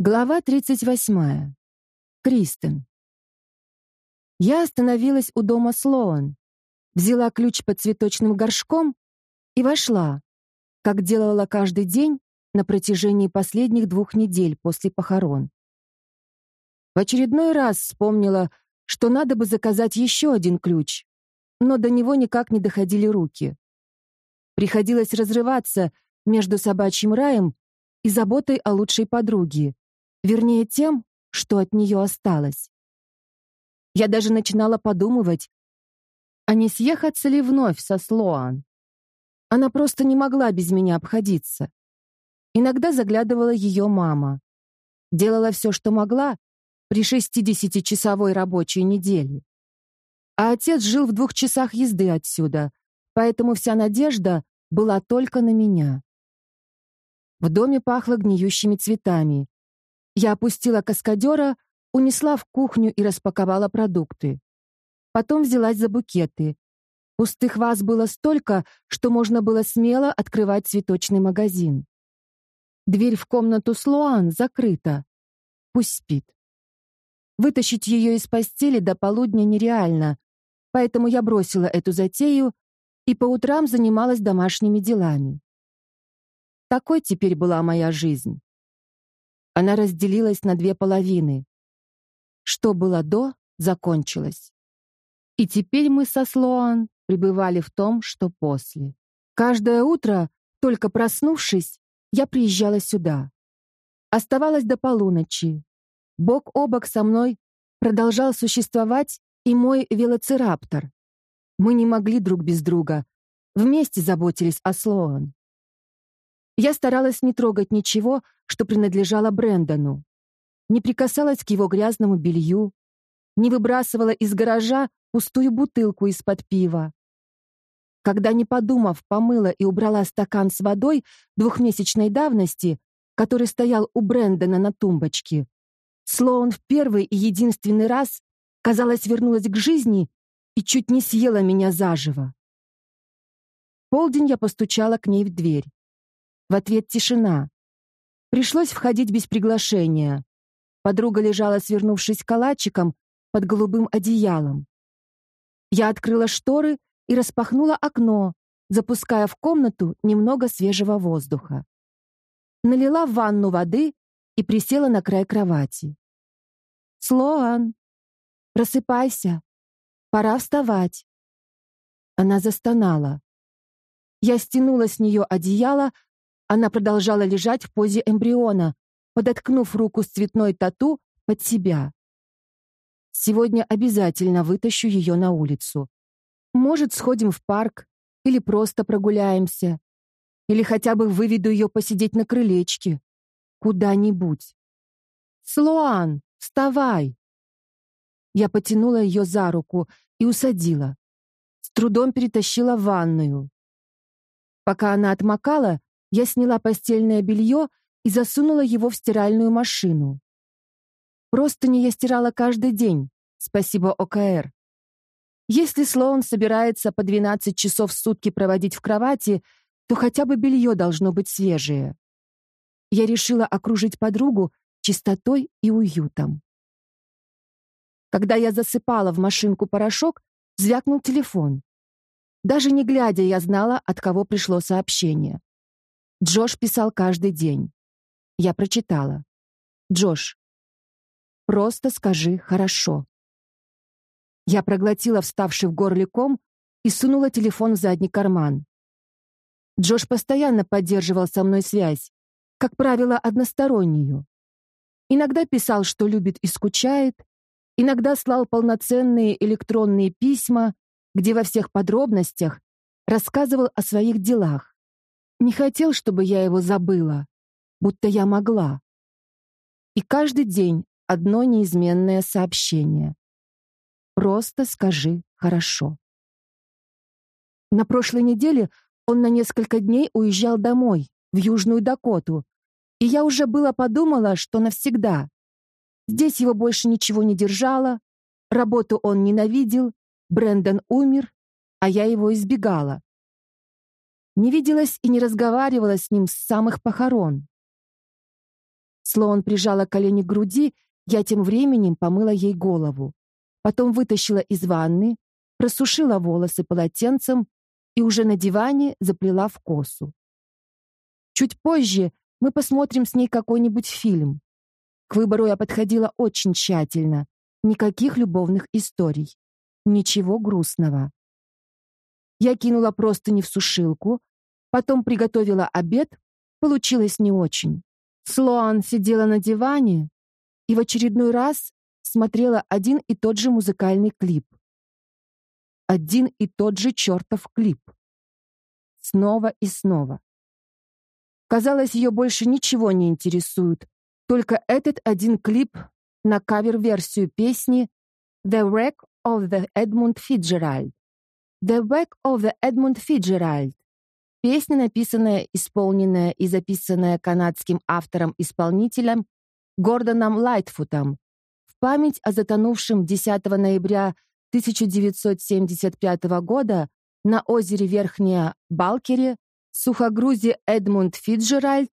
Глава 38. Кристен. Я остановилась у дома Слоан, взяла ключ под цветочным горшком и вошла, как делала каждый день на протяжении последних двух недель после похорон. В очередной раз вспомнила, что надо бы заказать еще один ключ, но до него никак не доходили руки. Приходилось разрываться между собачьим раем и заботой о лучшей подруге, Вернее, тем, что от нее осталось. Я даже начинала подумывать, а не съехаться ли вновь со Слоан. Она просто не могла без меня обходиться. Иногда заглядывала ее мама. Делала все, что могла при 60-часовой рабочей неделе. А отец жил в двух часах езды отсюда, поэтому вся надежда была только на меня. В доме пахло гниющими цветами, я опустила каскадера, унесла в кухню и распаковала продукты. Потом взялась за букеты. Пустых ваз было столько, что можно было смело открывать цветочный магазин. Дверь в комнату Слоан закрыта. Пусть спит. Вытащить ее из постели до полудня нереально, поэтому я бросила эту затею и по утрам занималась домашними делами. Такой теперь была моя жизнь. Она разделилась на две половины. Что было до, закончилось. И теперь мы со Слоан пребывали в том, что после. Каждое утро, только проснувшись, я приезжала сюда. Оставалась до полуночи. Бок о бок со мной продолжал существовать и мой велоцираптор. Мы не могли друг без друга. Вместе заботились о Слоан. Я старалась не трогать ничего, что принадлежало Брэндону. Не прикасалась к его грязному белью, не выбрасывала из гаража пустую бутылку из-под пива. Когда, не подумав, помыла и убрала стакан с водой двухмесячной давности, который стоял у Брэндона на тумбочке, Слоун в первый и единственный раз, казалось, вернулась к жизни и чуть не съела меня заживо. полдень я постучала к ней в дверь. В ответ тишина. Пришлось входить без приглашения. Подруга лежала, свернувшись калачиком, под голубым одеялом. Я открыла шторы и распахнула окно, запуская в комнату немного свежего воздуха. Налила в ванну воды и присела на край кровати. «Слоан, просыпайся. Пора вставать». Она застонала. Я стянула с нее одеяло, она продолжала лежать в позе эмбриона, подоткнув руку с цветной тату под себя. Сегодня обязательно вытащу ее на улицу. Может, сходим в парк или просто прогуляемся. Или хотя бы выведу ее посидеть на крылечке. Куда-нибудь. «Слоан, вставай!» Я потянула ее за руку и усадила. С трудом перетащила в ванную. Пока она отмокала, я сняла постельное белье и засунула его в стиральную машину. Просто не я стирала каждый день, спасибо ОКР. Если Слоун собирается по 12 часов в сутки проводить в кровати, то хотя бы белье должно быть свежее. Я решила окружить подругу чистотой и уютом. Когда я засыпала в машинку порошок, звякнул телефон. Даже не глядя, я знала, от кого пришло сообщение. Джош писал каждый день. Я прочитала. Джош, просто скажи «хорошо». Я проглотила вставший в горле ком и сунула телефон в задний карман. Джош постоянно поддерживал со мной связь, как правило, одностороннюю. Иногда писал, что любит и скучает, иногда слал полноценные электронные письма, где во всех подробностях рассказывал о своих делах. Не хотел, чтобы я его забыла, будто я могла. И каждый день одно неизменное сообщение. Просто скажи «хорошо». На прошлой неделе он на несколько дней уезжал домой, в Южную Дакоту, и я уже было подумала, что навсегда. Здесь его больше ничего не держало, работу он ненавидел, Брэндон умер, а я его избегала. Не виделась и не разговаривала с ним с самых похорон. Слоан прижала колени к груди, я тем временем помыла ей голову. Потом вытащила из ванны, просушила волосы полотенцем и уже на диване заплела в косу. Чуть позже мы посмотрим с ней какой-нибудь фильм. К выбору я подходила очень тщательно. Никаких любовных историй. Ничего грустного. Я кинула простыни в сушилку, потом приготовила обед, получилось не очень. Слоан сидела на диване и в очередной раз смотрела один и тот же музыкальный клип. Один и тот же чертов клип. Снова и снова. Казалось, ее больше ничего не интересует, только этот один клип на кавер-версию песни «The Wreck of the Edmund Fitzgerald». «The Wreck of the Edmund Fitzgerald» Песня, написанная, исполненная и записанная канадским автором-исполнителем Гордоном Лайтфутом в память о затонувшем 10 ноября 1975 года на озере Верхняя Балкере сухогрузе Эдмунд Фитджеральд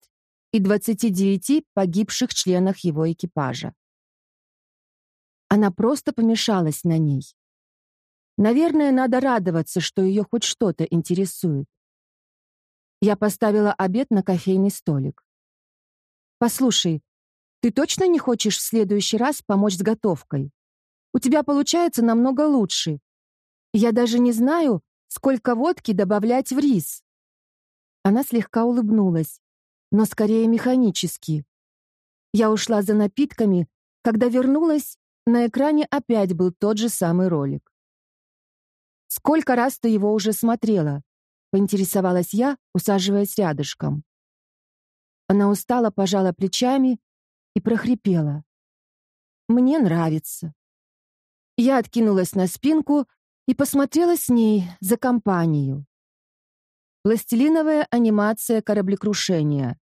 и 29 погибших членах его экипажа. Она просто помешалась на ней. Наверное, надо радоваться, что ее хоть что-то интересует. Я поставила обед на кофейный столик. «Послушай, ты точно не хочешь в следующий раз помочь с готовкой? У тебя получается намного лучше. Я даже не знаю, сколько водки добавлять в рис». Она слегка улыбнулась, но скорее механически. Я ушла за напитками, когда вернулась, на экране опять был тот же самый ролик. «Сколько раз ты его уже смотрела?» — поинтересовалась я, усаживаясь рядышком. Она устало пожала плечами и прохрипела. «Мне нравится». Я откинулась на спинку и посмотрела с ней за компанию. Пластилиновая анимация кораблекрушения.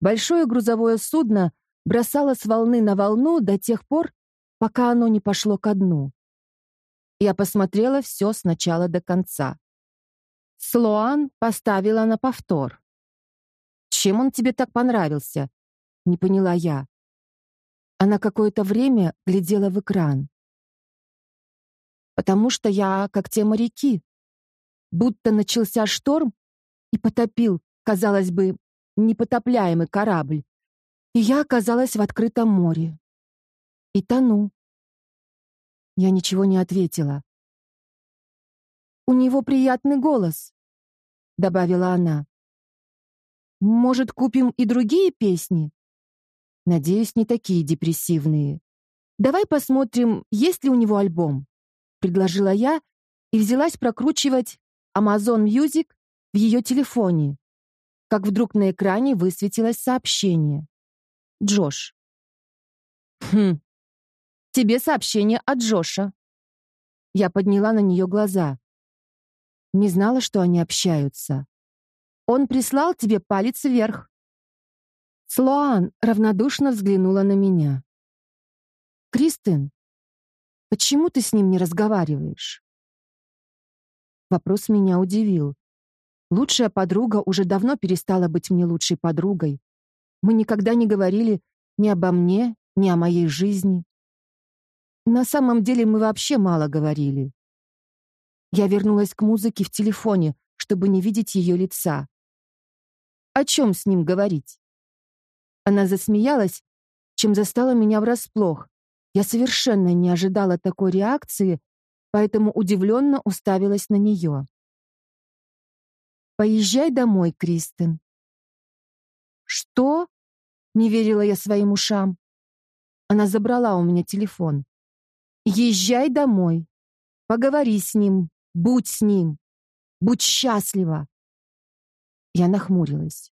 Большое грузовое судно бросало с волны на волну до тех пор, пока оно не пошло ко дну. Я посмотрела все сначала до конца. Слоан поставила на повтор. «Чем он тебе так понравился?» — не поняла я. Она какое-то время глядела в экран. «Потому что я как те моряки. Будто начался шторм и потопил, казалось бы, непотопляемый корабль, и я оказалась в открытом море. И тону. Я ничего не ответила. «У него приятный голос», — добавила она. «Может, купим и другие песни?» «Надеюсь, не такие депрессивные. Давай посмотрим, есть ли у него альбом», — предложила я и взялась прокручивать Amazon Music в ее телефоне, как вдруг на экране высветилось сообщение. Джош. «Хм, тебе сообщение от Джоша». Я подняла на нее глаза. Не знала, что они общаются. Он прислал тебе палец вверх. Слоан равнодушно взглянула на меня. «Кристин, почему ты с ним не разговариваешь?» Вопрос меня удивил. Лучшая подруга уже давно перестала быть мне лучшей подругой. Мы никогда не говорили ни обо мне, ни о моей жизни. На самом деле мы вообще мало говорили. Я вернулась к музыке в телефоне, чтобы не видеть ее лица. О чем с ним говорить? Она засмеялась, чем застала меня врасплох. Я совершенно не ожидала такой реакции, поэтому удивленно уставилась на нее. «Поезжай домой, Кристен». «Что?» — не верила я своим ушам. Она забрала у меня телефон. «Езжай домой. Поговори с ним. Будь с ним. Будь счастлива». Я нахмурилась.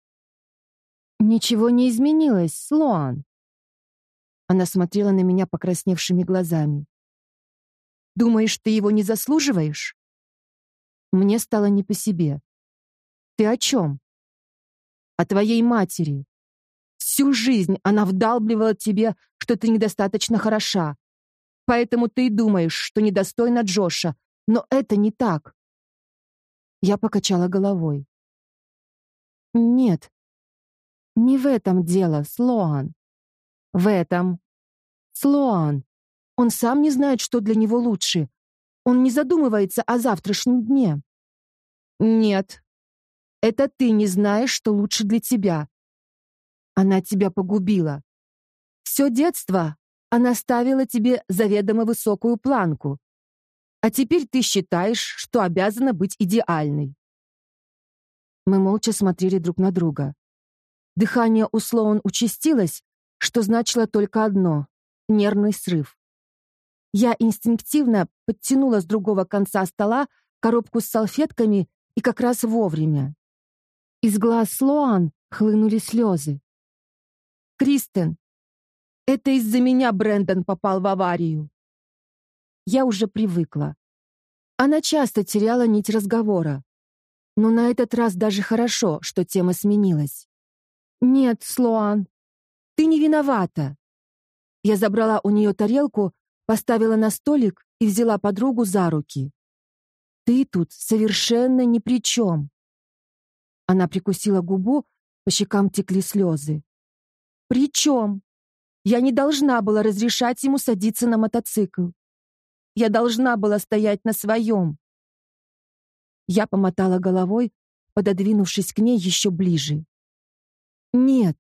«Ничего не изменилось, Слоан». Она смотрела на меня покрасневшими глазами. «Думаешь, ты его не заслуживаешь?» Мне стало не по себе. Ты о чем? О твоей матери. Всю жизнь она вдалбливала тебе, что ты недостаточно хороша. Поэтому ты и думаешь, что недостойна Джоша. Но это не так. Я покачала головой. Нет, не в этом дело, Слоан. В этом. Слоан. Он сам не знает, что для него лучше. Он не задумывается о завтрашнем дне. Нет. Это ты не знаешь, что лучше для тебя. Она тебя погубила. Все детство она ставила тебе заведомо высокую планку. А теперь ты считаешь, что обязана быть идеальной. Мы молча смотрели друг на друга. Дыхание у Слоун участилось, что значило только одно — нервный срыв. Я инстинктивно подтянула с другого конца стола коробку с салфетками и как раз вовремя. Из глаз Слоан хлынули слезы. «Кристен, это из-за меня Брэндон попал в аварию». Я уже привыкла. Она часто теряла нить разговора. Но на этот раз даже хорошо, что тема сменилась. «Нет, Слоан, ты не виновата». Я забрала у нее тарелку поставила на столик и взяла подругу за руки. «Ты тут совершенно ни при чем!» Она прикусила губу, по щекам текли слезы. «При чем? Я не должна была разрешать ему садиться на мотоцикл. Я должна была стоять на своем». Я помотала головой, пододвинувшись к ней еще ближе. «Нет,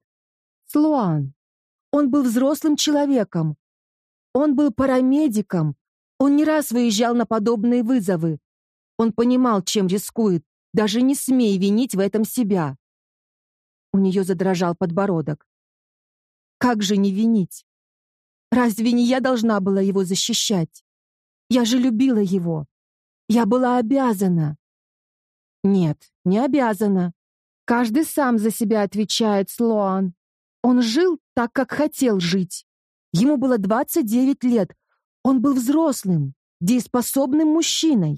Слоан, он был взрослым человеком, он был парамедиком. Он не раз выезжал на подобные вызовы. Он понимал, чем рискует. Даже не смей винить в этом себя. У нее задрожал подбородок. Как же не винить? Разве не я должна была его защищать? Я же любила его. Я была обязана. Нет, не обязана. Каждый сам за себя отвечает, Слоан. Он жил так, как хотел жить. Ему было 29 лет. Он был взрослым, дееспособным мужчиной.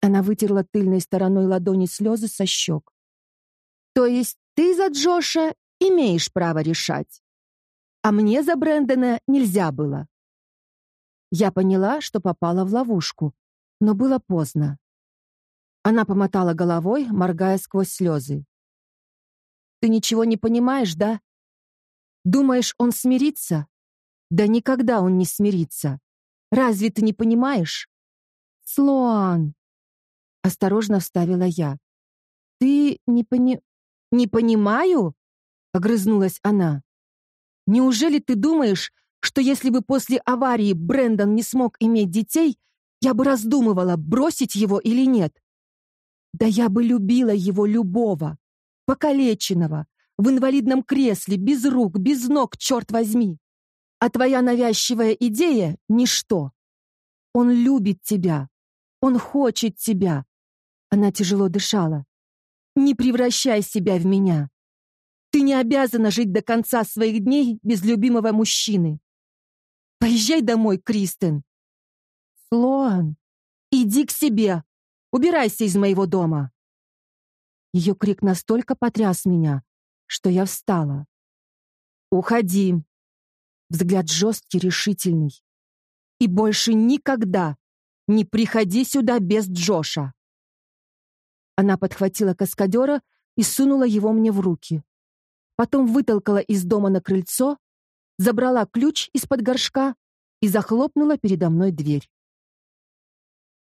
Она вытерла тыльной стороной ладони слезы со щек. То есть ты за Джоша имеешь право решать, а мне за Брэндона нельзя было. Я поняла, что попала в ловушку, но было поздно. Она помотала головой, моргая сквозь слезы. Ты ничего не понимаешь, да? Думаешь, он смирится? Да никогда он не смирится. Разве ты не понимаешь? Слоан, осторожно вставила я. Ты не пони... Не понимаю? Огрызнулась она. Неужели ты думаешь, что если бы после аварии Брэндон не смог иметь детей, я бы раздумывала, бросить его или нет? Да я бы любила его любого, покалеченного, в инвалидном кресле, без рук, без ног, черт возьми. А твоя навязчивая идея — ничто. Он любит тебя. Он хочет тебя. Она тяжело дышала. Не превращай себя в меня. Ты не обязана жить до конца своих дней без любимого мужчины. Поезжай домой, Кристен. Слоан, иди к себе. Убирайся из моего дома. Ее крик настолько потряс меня, что я встала. «Уходи!» Взгляд жесткий, решительный. «И больше никогда не приходи сюда без Джоша!» Она подхватила каскадера и сунула его мне в руки. Потом вытолкала из дома на крыльцо, забрала ключ из-под горшка и захлопнула передо мной дверь.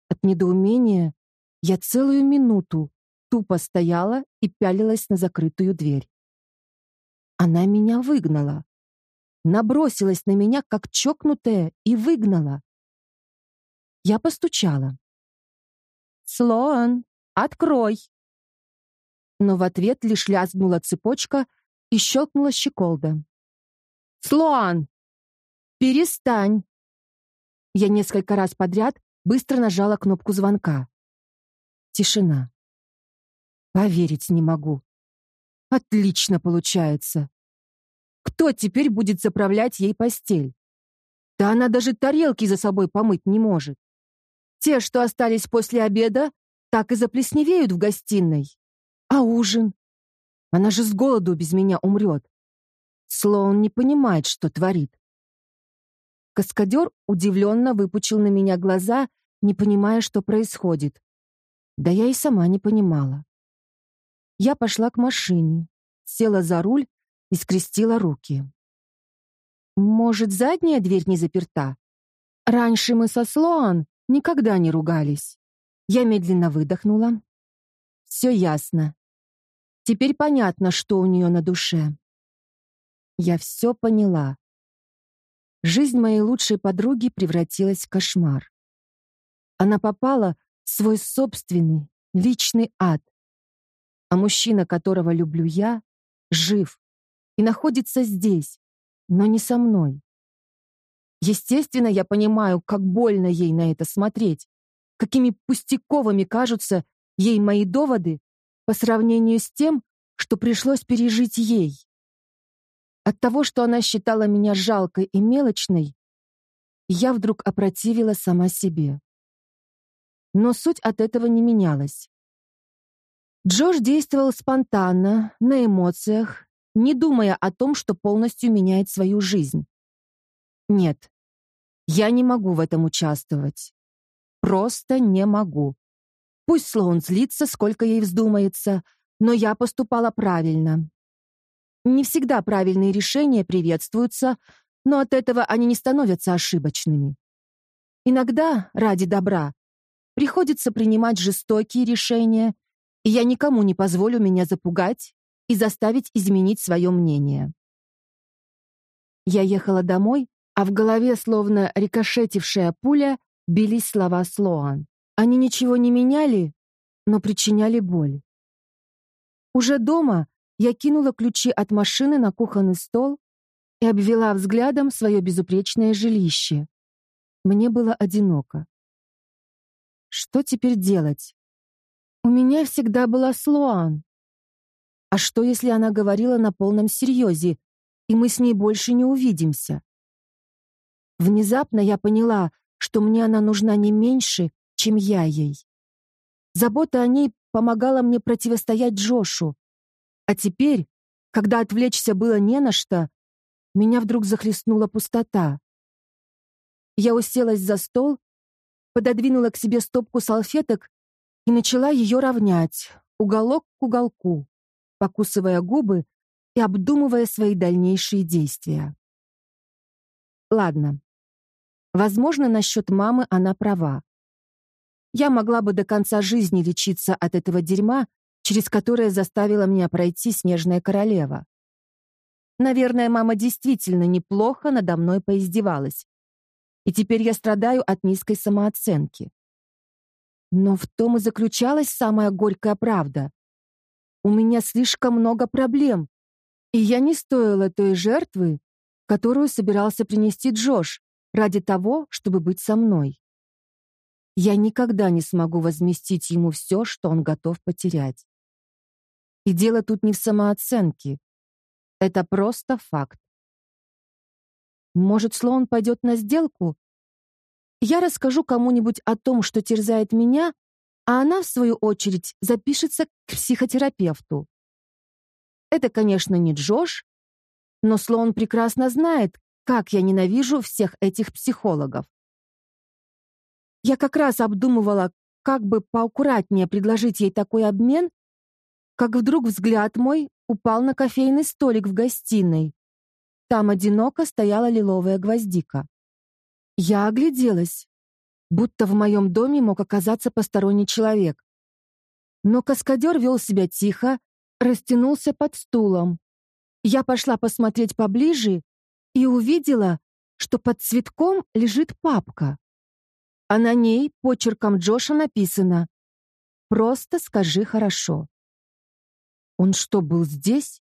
От недоумения я целую минуту тупо стояла и пялилась на закрытую дверь. Она меня выгнала. Набросилась на меня, как чокнутая, и выгнала. Я постучала. «Слоан, открой!» Но в ответ лишь лязгнула цепочка и щелкнула щеколда. «Слоан! Перестань!» Я несколько раз подряд быстро нажала кнопку звонка. Тишина. Поверить не могу. Отлично получается. Кто теперь будет заправлять ей постель? Да она даже тарелки за собой помыть не может. Те, что остались после обеда, так и заплесневеют в гостиной. А ужин? Она же с голоду без меня умрет. Слоун не понимает, что творит. Каскадер удивленно выпучил на меня глаза, не понимая, что происходит. Да я и сама не понимала. Я пошла к машине, села за руль и скрестила руки. Может, задняя дверь не заперта? Раньше мы со Слоан никогда не ругались. Я медленно выдохнула. Все ясно. Теперь понятно, что у нее на душе. Я все поняла. Жизнь моей лучшей подруги превратилась в кошмар. Она попала в свой собственный, личный ад. А мужчина, которого люблю я, жив и находится здесь, но не со мной. Естественно, я понимаю, как больно ей на это смотреть, какими пустяковыми кажутся ей мои доводы по сравнению с тем, что пришлось пережить ей. От того, что она считала меня жалкой и мелочной, я вдруг опротивила сама себе. Но суть от этого не менялась. Джош действовал спонтанно, на эмоциях, не думая о том, что полностью меняет свою жизнь. Нет, я не могу в этом участвовать. Просто не могу. Пусть Слоун злится, сколько ей вздумается, но я поступала правильно. Не всегда правильные решения приветствуются, но от этого они не становятся ошибочными. Иногда, ради добра, приходится принимать жестокие решения, и я никому не позволю меня запугать и заставить изменить свое мнение. Я ехала домой, а в голове, словно рикошетившая пуля, бились слова Слоан. Они ничего не меняли, но причиняли боль. Уже дома я кинула ключи от машины на кухонный стол и обвела взглядом свое безупречное жилище. Мне было одиноко. Что теперь делать? У меня всегда была Слоан. А что, если она говорила на полном серьезе, и мы с ней больше не увидимся? Внезапно я поняла, что мне она нужна не меньше, чем я ей. Забота о ней помогала мне противостоять Джошу, а теперь, когда отвлечься было не на что, меня вдруг захлестнула пустота. Я уселась за стол, пододвинула к себе стопку салфеток и начала ее равнять, уголок к уголку, покусывая губы и обдумывая свои дальнейшие действия. Ладно. Возможно, насчет мамы она права. Я могла бы до конца жизни лечиться от этого дерьма, через которое заставила меня пройти снежная королева. Наверное, мама действительно неплохо надо мной поиздевалась. И теперь я страдаю от низкой самооценки. Но в том и заключалась самая горькая правда. У меня слишком много проблем, и я не стоила той жертвы, которую собирался принести Джош ради того, чтобы быть со мной. Я никогда не смогу возместить ему все, что он готов потерять. И дело тут не в самооценке. Это просто факт. Может, слон пойдет на сделку? Я расскажу кому-нибудь о том, что терзает меня, а она, в свою очередь, запишется к психотерапевту. Это, конечно, не Джош, но слон прекрасно знает, как я ненавижу всех этих психологов. Я как раз обдумывала, как бы поаккуратнее предложить ей такой обмен, как вдруг взгляд мой упал на кофейный столик в гостиной. Там одиноко стояла лиловая гвоздика. Я огляделась, будто в моем доме мог оказаться посторонний человек. Но каскадер вел себя тихо, растянулся под стулом. Я пошла посмотреть поближе и увидела, что под цветком лежит папка. А на ней почерком Джоша написано «Просто скажи хорошо». Он что, был здесь?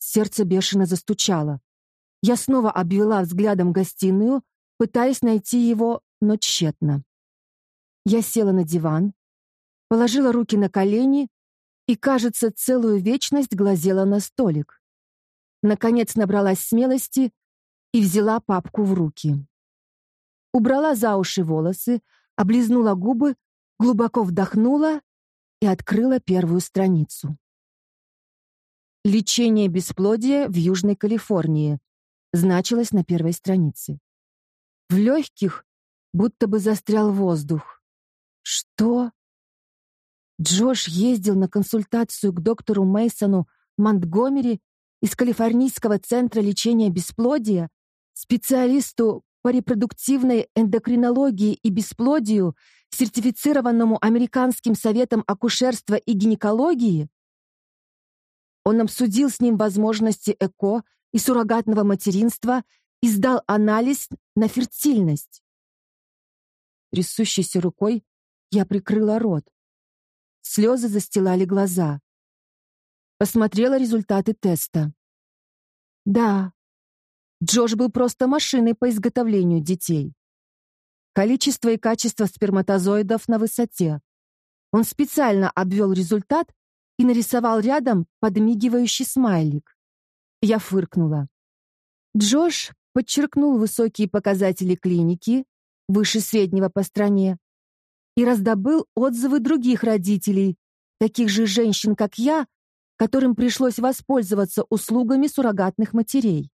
Сердце бешено застучало. Я снова обвела взглядом гостиную, пытаясь найти его, но тщетно. Я села на диван, положила руки на колени и, кажется, целую вечность глазела на столик. Наконец набралась смелости и взяла папку в руки. Убрала за уши волосы, облизнула губы, глубоко вдохнула и открыла первую страницу. Лечение бесплодия в Южной Калифорнии значилось на первой странице. В легких будто бы застрял воздух. Что? Джош ездил на консультацию к доктору Мейсону Монтгомери из Калифорнийского центра лечения бесплодия, специалисту по репродуктивной эндокринологии и бесплодию, сертифицированному Американским советом акушерства и гинекологии, он обсудил с ним возможности ЭКО и суррогатного материнства и сдал анализ на фертильность. Трясущейся рукой я прикрыла рот. Слезы застилали глаза. Посмотрела результаты теста. Да, Джош был просто машиной по изготовлению детей. Количество и качество сперматозоидов на высоте. Он специально обвел результат и нарисовал рядом подмигивающий смайлик. Я фыркнула. Джош подчеркнул высокие показатели клиники, выше среднего по стране, и раздобыл отзывы других родителей, таких же женщин, как я, которым пришлось воспользоваться услугами суррогатных матерей.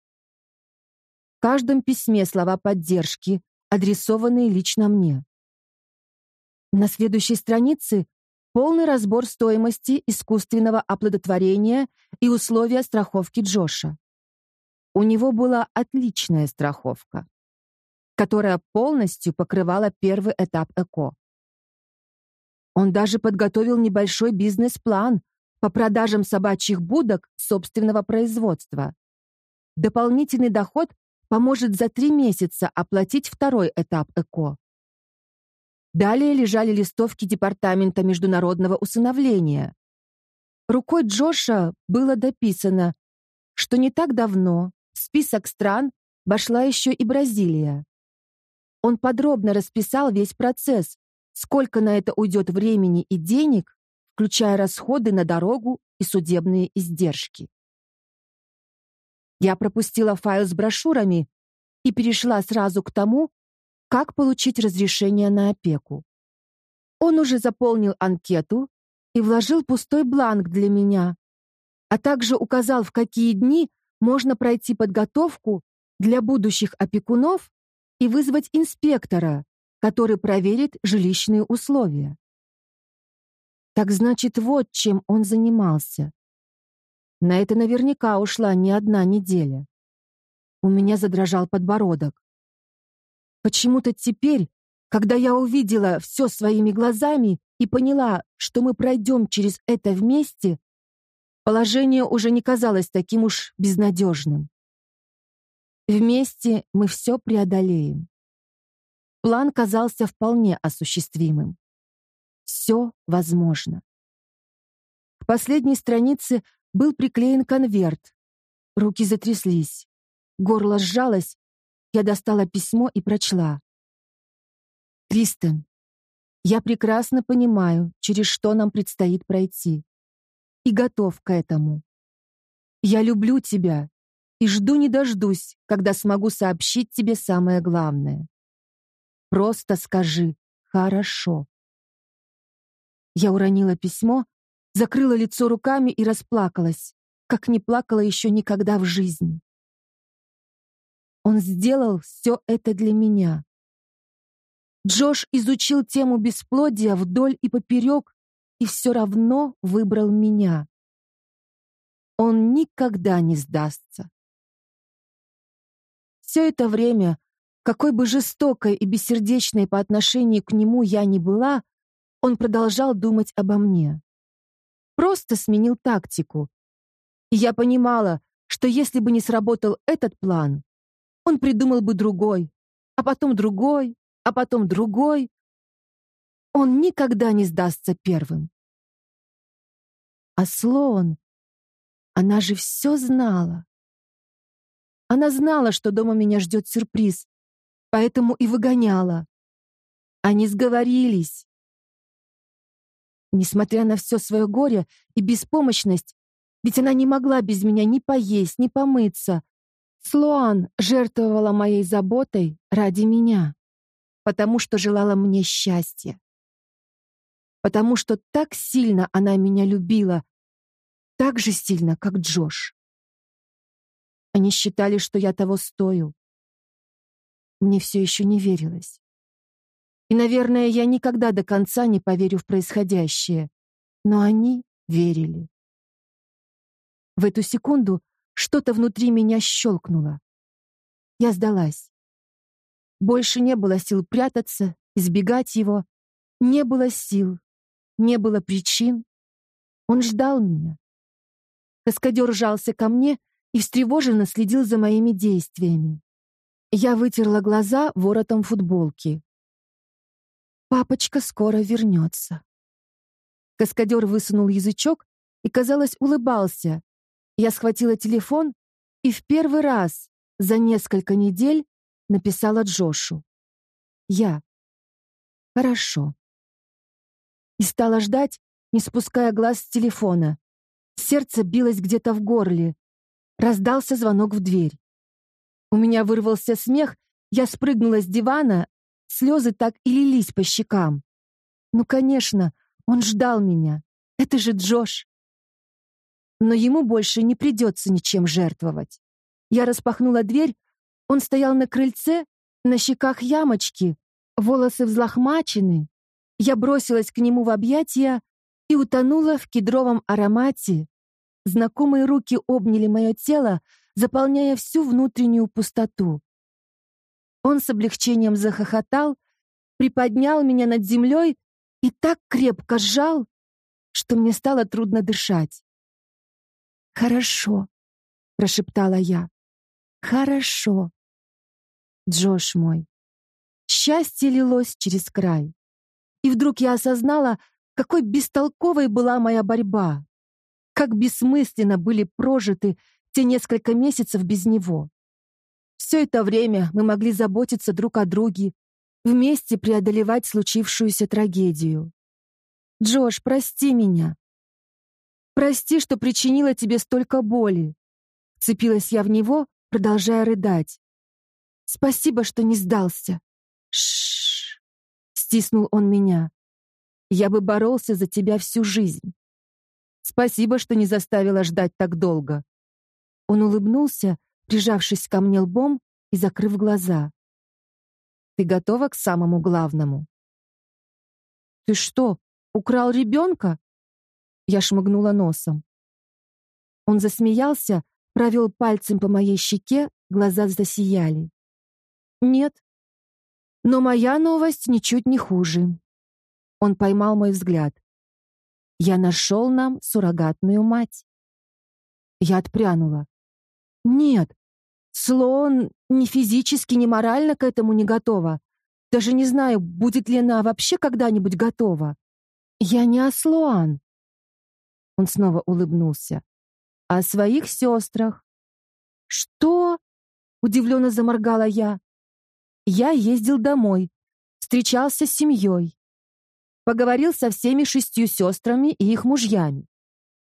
В каждом письме слова поддержки, адресованные лично мне. На следующей странице полный разбор стоимости искусственного оплодотворения и условия страховки Джоша. У него была отличная страховка, которая полностью покрывала первый этап ЭКО. Он даже подготовил небольшой бизнес-план по продажам собачьих будок собственного производства. Дополнительный доход поможет за три месяца оплатить второй этап ЭКО. Далее лежали листовки Департамента международного усыновления. Рукой Джоша было дописано, что не так давно в список стран вошла еще и Бразилия. Он подробно расписал весь процесс, сколько на это уйдет времени и денег, включая расходы на дорогу и судебные издержки. Я пропустила файл с брошюрами и перешла сразу к тому, как получить разрешение на опеку. Он уже заполнил анкету и вложил пустой бланк для меня, а также указал, в какие дни можно пройти подготовку для будущих опекунов и вызвать инспектора, который проверит жилищные условия. Так значит, вот чем он занимался. На это наверняка ушла не одна неделя. У меня задрожал подбородок. Почему-то теперь, когда я увидела все своими глазами и поняла, что мы пройдем через это вместе, положение уже не казалось таким уж безнадежным. Вместе мы все преодолеем. План казался вполне осуществимым. Все возможно. К последней странице был приклеен конверт. Руки затряслись. Горло сжалось, я достала письмо и прочла. «Кристен, я прекрасно понимаю, через что нам предстоит пройти. И готов к этому. Я люблю тебя и жду не дождусь, когда смогу сообщить тебе самое главное. Просто скажи «хорошо». Я уронила письмо, закрыла лицо руками и расплакалась, как не плакала еще никогда в жизни. Он сделал все это для меня. Джош изучил тему бесплодия вдоль и поперек и все равно выбрал меня. Он никогда не сдастся. Все это время, какой бы жестокой и бессердечной по отношению к нему я ни была, он продолжал думать обо мне. Просто сменил тактику. И я понимала, что если бы не сработал этот план, он придумал бы другой, а потом другой, а потом другой. Он никогда не сдастся первым. А Слоун, она же все знала. Она знала, что дома меня ждет сюрприз, поэтому и выгоняла. Они сговорились. Несмотря на все свое горе и беспомощность, ведь она не могла без меня ни поесть, ни помыться, Слоан жертвовала моей заботой ради меня, потому что желала мне счастья. Потому что так сильно она меня любила, так же сильно, как Джош. Они считали, что я того стою. Мне все еще не верилось. И, наверное, я никогда до конца не поверю в происходящее. Но они верили. В эту секунду Что-то внутри меня щелкнуло. Я сдалась. Больше не было сил прятаться, избегать его. Не было сил, не было причин. Он ждал меня. Каскадер жался ко мне и встревоженно следил за моими действиями. Я вытерла глаза воротом футболки. Папочка скоро вернется. Каскадер высунул язычок и, казалось, улыбался. Я схватила телефон и в первый раз за несколько недель написала Джошу. Я. Хорошо. И стала ждать, не спуская глаз с телефона. Сердце билось где-то в горле. Раздался звонок в дверь. У меня вырвался смех, я спрыгнула с дивана, слезы так и лились по щекам. Ну, конечно, он ждал меня. Это же Джош. Но ему больше не придется ничем жертвовать. Я распахнула дверь, он стоял на крыльце, на щеках ямочки, волосы взлохмачены. Я бросилась к нему в объятия и утонула в кедровом аромате. Знакомые руки обняли мое тело, заполняя всю внутреннюю пустоту. Он с облегчением захохотал, приподнял меня над землей и так крепко сжал, что мне стало трудно дышать. «Хорошо», — прошептала я. «Хорошо». Джош мой. Счастье лилось через край. И вдруг я осознала, какой бестолковой была моя борьба. Как бессмысленно были прожиты те несколько месяцев без него. Все это время мы могли заботиться друг о друге, вместе преодолевать случившуюся трагедию. Джош, прости меня. Прости, что причинила тебе столько боли. Цепилась я в него, продолжая рыдать. Спасибо, что не сдался. Шш. Стиснул он меня. Я бы боролся за тебя всю жизнь. Спасибо, что не заставила ждать так долго. Он улыбнулся, прижавшись ко мне лбом и закрыв глаза. Ты готова к самому главному? Ты что, украл ребенка? Я шмыгнула носом. Он засмеялся, провел пальцем по моей щеке, глаза засияли. Нет. Но моя новость ничуть не хуже. Он поймал мой взгляд. Я нашел нам суррогатную мать. Я отпрянула. Нет, Слон ни физически, ни морально к этому не готова. Даже не знаю, будет ли она вообще когда-нибудь готова. Я не Слоан. Он снова улыбнулся. О своих сестрах. Что? Удивленно заморгала я. Я ездил домой, встречался с семьей. Поговорил со всеми шестью сестрами и их мужьями.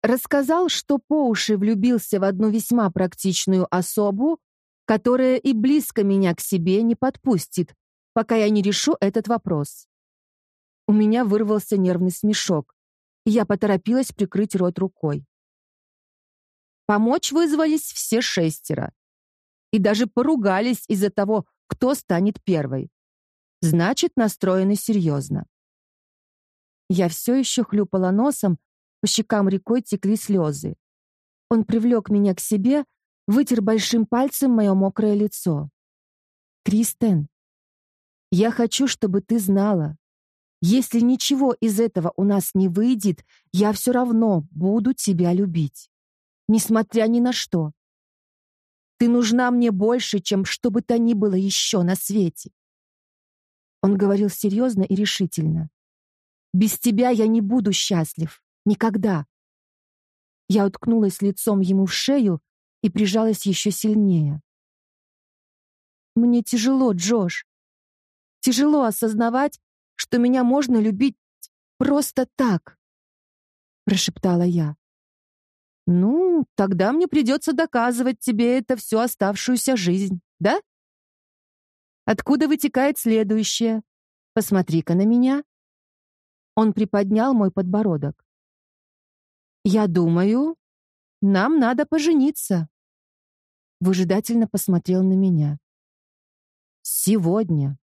Рассказал, что по уши влюбился в одну весьма практичную особу, которая и близко меня к себе не подпустит, пока я не решу этот вопрос. У меня вырвался нервный смешок, я поторопилась прикрыть рот рукой. Помочь вызвались все шестеро. И даже поругались из-за того, кто станет первой. Значит, настроены серьезно. Я все еще хлюпала носом, по щекам рекой текли слезы. Он привлек меня к себе, вытер большим пальцем мое мокрое лицо. «Кристен, я хочу, чтобы ты знала, если ничего из этого у нас не выйдет, я все равно буду тебя любить, несмотря ни на что. Ты нужна мне больше, чем что бы то ни было еще на свете». Он говорил серьезно и решительно. «Без тебя я не буду счастлив. Никогда». Я уткнулась лицом ему в шею и прижалась еще сильнее. Мне тяжело, Джош. Тяжело осознавать, что меня можно любить просто так, прошептала я. Ну, тогда мне придется доказывать тебе это всю оставшуюся жизнь, да? Откуда вытекает следующее? Посмотри-ка на меня. Он приподнял мой подбородок. Я думаю, нам надо пожениться. Выжидательно посмотрел на меня. Сегодня.